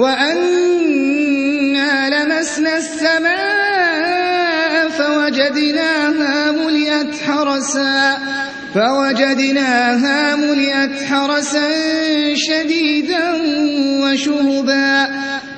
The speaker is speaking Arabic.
وَأَنَّا لَمَسْنَا السَّمَاءَ فَوَجَدْنَاهَا مُلِئَتْ حَرَسًا فَوَجَدْنَاهَا مُلِئَتْ حَرَسًا شَدِيدًا وَشُهُبًا.